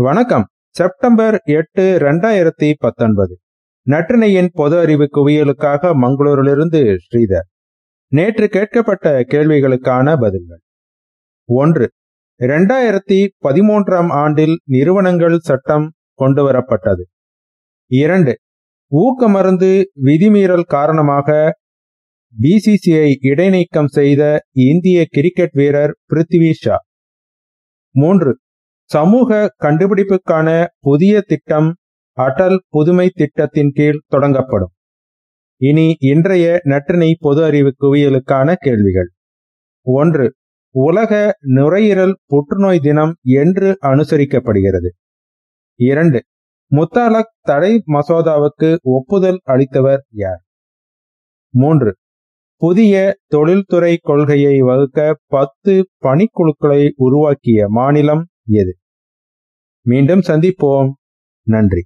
வணக்கம். செப்டம்பர் எட்டு ரெண்டாயிரத்தி பத்தொன்பது. நற்றினையின் பொது அறிவு குவியலுக்காக மங்களூரிலிருந்து ஸ்ரீதர். நேற்று கேட்கப்பட்ட கேள்விகளுக்கான பதில்கள். ஒன்று இரண்டாயிரத்தி பதிமூன்றாம் ஆண்டில் நிறுவனங்கள் சட்டம் கொண்டுவரப்பட்டது. இரண்டு ஊக்க மருந்து விதிமீறல் காரணமாக பிசிசிஐ இடைநீக்கம் செய்த இந்திய கிரிக்கெட் வீரர் பிருத்வி ஷா. மூன்று சமூக கண்டுபிடிப்புக்கான புதிய திட்டம் அடல் புதுமை திட்டத்தின் கீழ் தொடங்கப்படும். இனி இன்றைய நற்றினை பொது அறிவு குவியலுக்கான கேள்விகள். ஒன்று உலக நுரையீரல் புற்றுநோய் தினம் என்று அனுசரிக்கப்படுகிறது. இரண்டு முத்தாலக் தடை மசோதாவுக்கு ஒப்புதல் அளித்தவர் யார்? மூன்று புதிய தொழில்துறை கொள்கையை வகுக்க பத்து பணிக்குழுக்களை உருவாக்கிய மாநிலம் எது மீண்டும் சந்திப்போம். நன்றி.